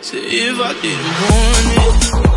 So if I didn't want it.